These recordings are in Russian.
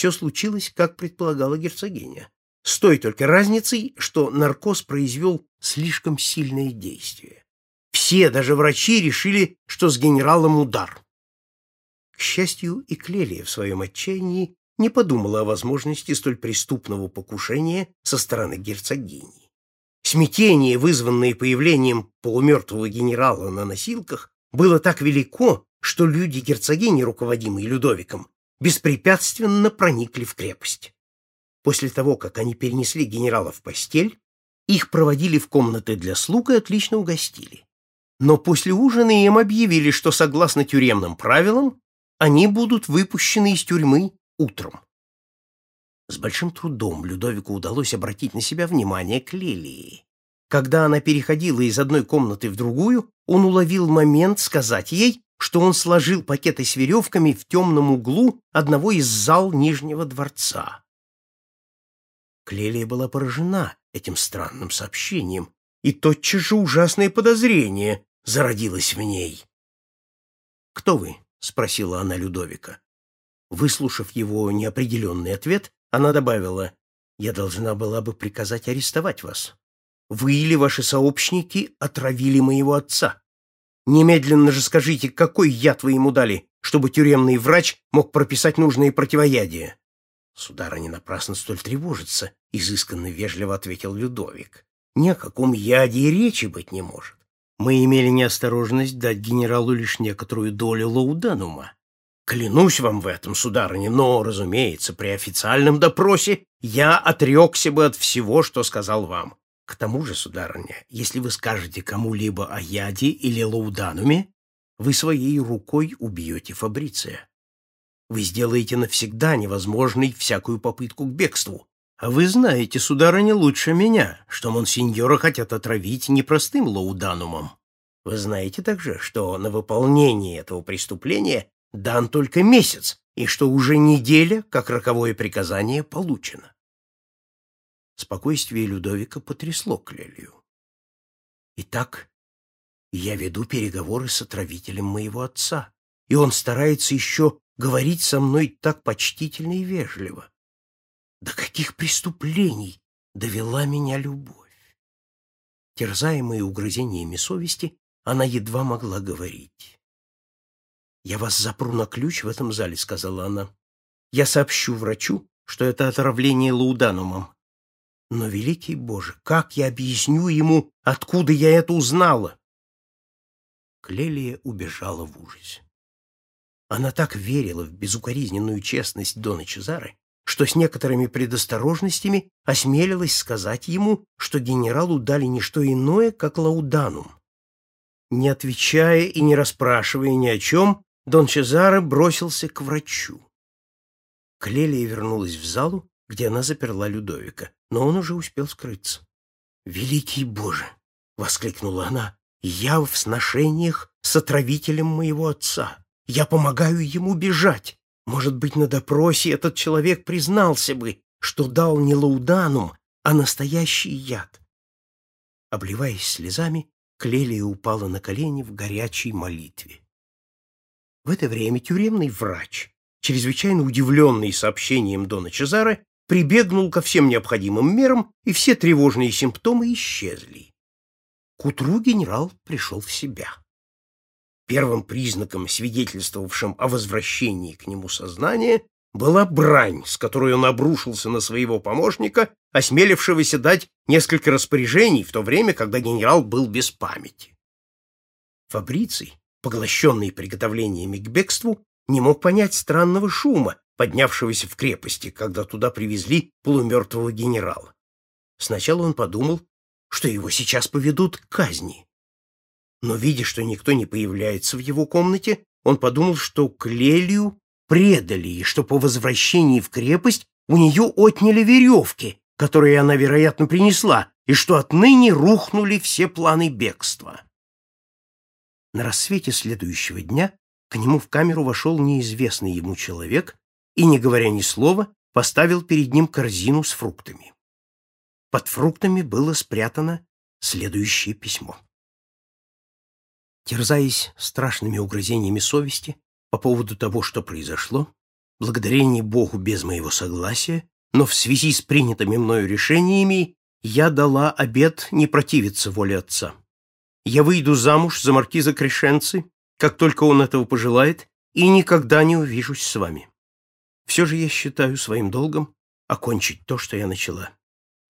все случилось, как предполагала герцогиня. С той только разницей, что наркоз произвел слишком сильное действие. Все, даже врачи, решили, что с генералом удар. К счастью, и Клелия в своем отчаянии не подумала о возможности столь преступного покушения со стороны герцогини. Смятение, вызванное появлением полумертвого генерала на носилках, было так велико, что люди герцогини, руководимые Людовиком, беспрепятственно проникли в крепость. После того, как они перенесли генерала в постель, их проводили в комнаты для слуг и отлично угостили. Но после ужина им объявили, что, согласно тюремным правилам, они будут выпущены из тюрьмы утром. С большим трудом Людовику удалось обратить на себя внимание Клелии. Когда она переходила из одной комнаты в другую, он уловил момент сказать ей, что он сложил пакеты с веревками в темном углу одного из зал Нижнего дворца. Клелия была поражена этим странным сообщением, и тотчас же ужасное подозрение зародилось в ней. «Кто вы?» — спросила она Людовика. Выслушав его неопределенный ответ, она добавила, «Я должна была бы приказать арестовать вас. Вы или ваши сообщники отравили моего отца. Немедленно же скажите, какой яд вы ему дали, чтобы тюремный врач мог прописать нужные противоядия?» «Сударыня напрасно столь тревожится», — изысканно вежливо ответил Людовик. «Ни о каком яде и речи быть не может. Мы имели неосторожность дать генералу лишь некоторую долю лауданума. Клянусь вам в этом, сударыня, но, разумеется, при официальном допросе я отрекся бы от всего, что сказал вам. К тому же, сударыня, если вы скажете кому-либо о яде или лаудануме, вы своей рукой убьете Фабриция. Вы сделаете навсегда невозможной всякую попытку к бегству. А вы знаете, сударыня, лучше меня, что монсеньора хотят отравить непростым лауданумом. Вы знаете также, что на выполнение этого преступления дан только месяц, и что уже неделя, как роковое приказание, получено. Спокойствие Людовика потрясло Клелию. Итак, я веду переговоры с отравителем моего отца, и он старается еще говорить со мной так почтительно и вежливо. До каких преступлений довела меня любовь? Терзаемая угрызениями совести, она едва могла говорить. «Я вас запру на ключ в этом зале», — сказала она. «Я сообщу врачу, что это отравление лауданумом. Но, великий Боже, как я объясню ему, откуда я это узнала?» Клелия убежала в ужасе. Она так верила в безукоризненную честность Дона Чезары, что с некоторыми предосторожностями осмелилась сказать ему, что генералу дали не что иное, как лауданум. Не отвечая и не расспрашивая ни о чем, Дон Чезаро бросился к врачу. Клелия вернулась в залу, где она заперла Людовика, но он уже успел скрыться. «Великий Боже!» — воскликнула она. «Я в сношениях с отравителем моего отца. Я помогаю ему бежать. Может быть, на допросе этот человек признался бы, что дал не лауданум, а настоящий яд». Обливаясь слезами, Клелия упала на колени в горячей молитве. В это время тюремный врач, чрезвычайно удивленный сообщением Дона Чезаре, прибегнул ко всем необходимым мерам, и все тревожные симптомы исчезли. К утру генерал пришел в себя. Первым признаком, свидетельствовавшим о возвращении к нему сознания, была брань, с которой он обрушился на своего помощника, осмелившегося дать несколько распоряжений в то время, когда генерал был без памяти. Фабриций, поглощенный приготовлениями к бегству, не мог понять странного шума, поднявшегося в крепости, когда туда привезли полумертвого генерала. Сначала он подумал, что его сейчас поведут к казни. Но, видя, что никто не появляется в его комнате, он подумал, что Клелию предали, и что по возвращении в крепость у нее отняли веревки, которые она, вероятно, принесла, и что отныне рухнули все планы бегства. На рассвете следующего дня к нему в камеру вошел неизвестный ему человек и, не говоря ни слова, поставил перед ним корзину с фруктами. Под фруктами было спрятано следующее письмо. Терзаясь страшными угрызениями совести по поводу того, что произошло, Благодарение Богу без моего согласия, но в связи с принятыми мною решениями я дала обет не противиться воле отца. Я выйду замуж за маркиза Крешенцы, как только он этого пожелает, и никогда не увижусь с вами. Все же я считаю своим долгом окончить то, что я начала.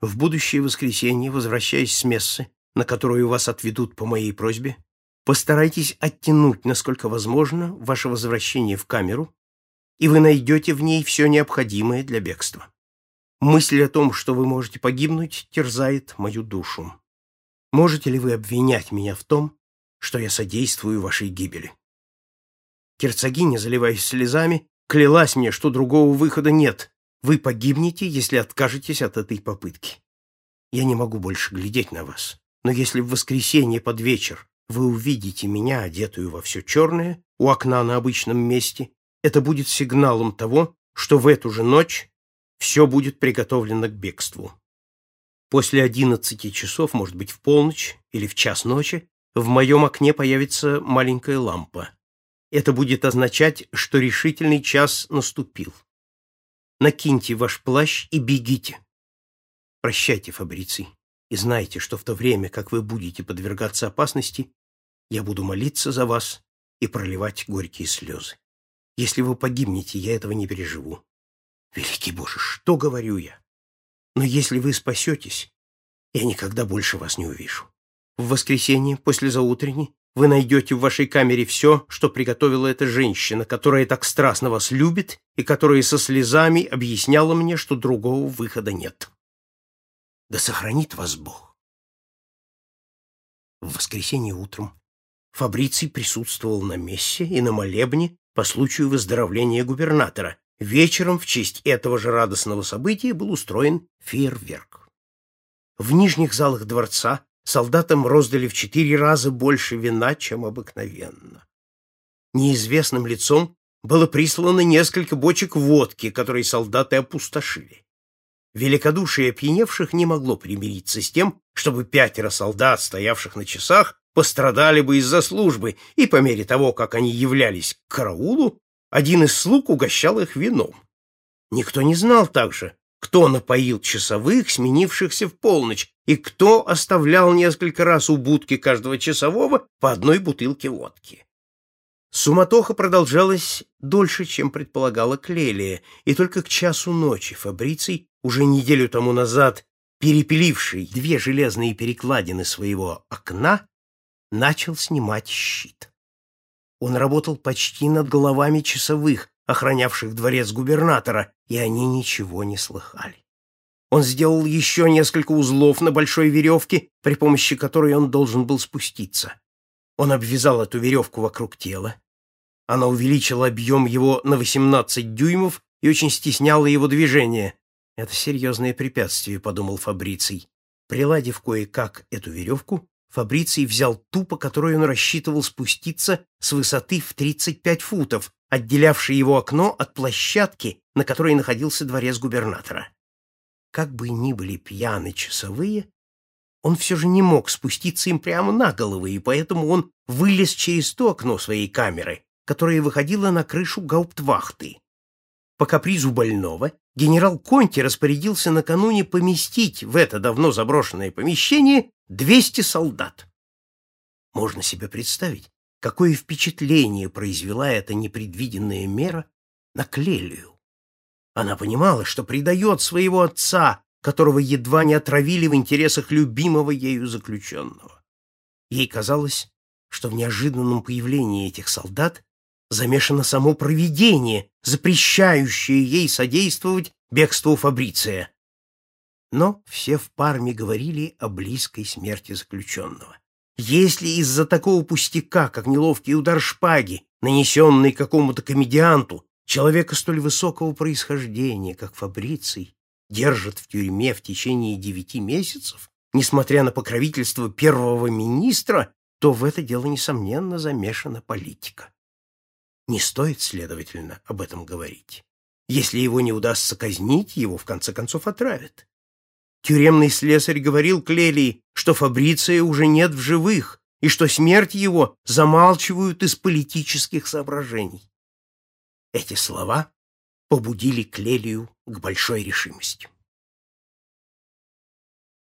В будущее воскресенье, возвращаясь с мессы, на которую вас отведут по моей просьбе, постарайтесь оттянуть, насколько возможно, ваше возвращение в камеру, и вы найдете в ней все необходимое для бегства. Мысль о том, что вы можете погибнуть, терзает мою душу. Можете ли вы обвинять меня в том, что я содействую вашей гибели? Герцогиня, заливаясь слезами, клялась мне, что другого выхода нет. Вы погибнете, если откажетесь от этой попытки. Я не могу больше глядеть на вас. Но если в воскресенье под вечер вы увидите меня, одетую во все черное, у окна на обычном месте, это будет сигналом того, что в эту же ночь все будет приготовлено к бегству. После одиннадцати часов, может быть, в полночь или в час ночи, в моем окне появится маленькая лампа. Это будет означать, что решительный час наступил. Накиньте ваш плащ и бегите. Прощайте, Фабриций, и знайте, что в то время, как вы будете подвергаться опасности, я буду молиться за вас и проливать горькие слезы. Если вы погибнете, я этого не переживу. Великий Боже, что говорю я? Но если вы спасетесь, я никогда больше вас не увижу. В воскресенье, после заутренней, вы найдете в вашей камере все, что приготовила эта женщина, которая так страстно вас любит и которая со слезами объясняла мне, что другого выхода нет. Да сохранит вас Бог. В воскресенье утром Фабриций присутствовал на мессе и на молебне по случаю выздоровления губернатора. Вечером в честь этого же радостного события был устроен фейерверк. В нижних залах дворца солдатам роздали в четыре раза больше вина, чем обыкновенно. Неизвестным лицом было прислано несколько бочек водки, которые солдаты опустошили. Великодушие опьяневших не могло примириться с тем, чтобы пятеро солдат, стоявших на часах, пострадали бы из-за службы, и по мере того, как они являлись к караулу, один из слуг угощал их вином. Никто не знал также, кто напоил часовых, сменившихся в полночь, и кто оставлял несколько раз у будки каждого часового по одной бутылке водки. Суматоха продолжалась дольше, чем предполагала Клелия, и только к часу ночи Фабриций, уже неделю тому назад перепиливший две железные перекладины своего окна, начал снимать щит. Он работал почти над головами часовых, охранявших дворец губернатора, и они ничего не слыхали. Он сделал еще несколько узлов на большой веревке, при помощи которой он должен был спуститься. Он обвязал эту веревку вокруг тела. Она увеличила объем его на 18 дюймов и очень стесняла его движение. «Это серьезное препятствие», — подумал Фабриций. Приладив кое-как эту веревку, Фабриций взял ту, по которой он рассчитывал спуститься с высоты в 35 футов, отделявшей его окно от площадки, на которой находился дворец губернатора. Как бы ни были пьяны часовые, он все же не мог спуститься им прямо на головы, и поэтому он вылез через то окно своей камеры, которое выходило на крышу гауптвахты. По капризу больного генерал Конти распорядился накануне поместить в это давно заброшенное помещение 200 солдат. Можно себе представить, какое впечатление произвела эта непредвиденная мера на Клелию. Она понимала, что предает своего отца, которого едва не отравили в интересах любимого ею заключенного. Ей казалось, что в неожиданном появлении этих солдат замешано само провидение, запрещающее ей содействовать бегству Фабриция. Но все в Парме говорили о близкой смерти заключенного. Если из-за такого пустяка, как неловкий удар шпаги, нанесенный какому-то комедианту, человека столь высокого происхождения, как Фабриций, держат в тюрьме в течение девяти месяцев, несмотря на покровительство первого министра, то в это дело, несомненно, замешана политика. Не стоит, следовательно, об этом говорить. Если его не удастся казнить, его в конце концов отравят. Тюремный слесарь говорил Клелии, что Фабриция уже нет в живых и что смерть его замалчивают из политических соображений. Эти слова побудили Клелию к большой решимости.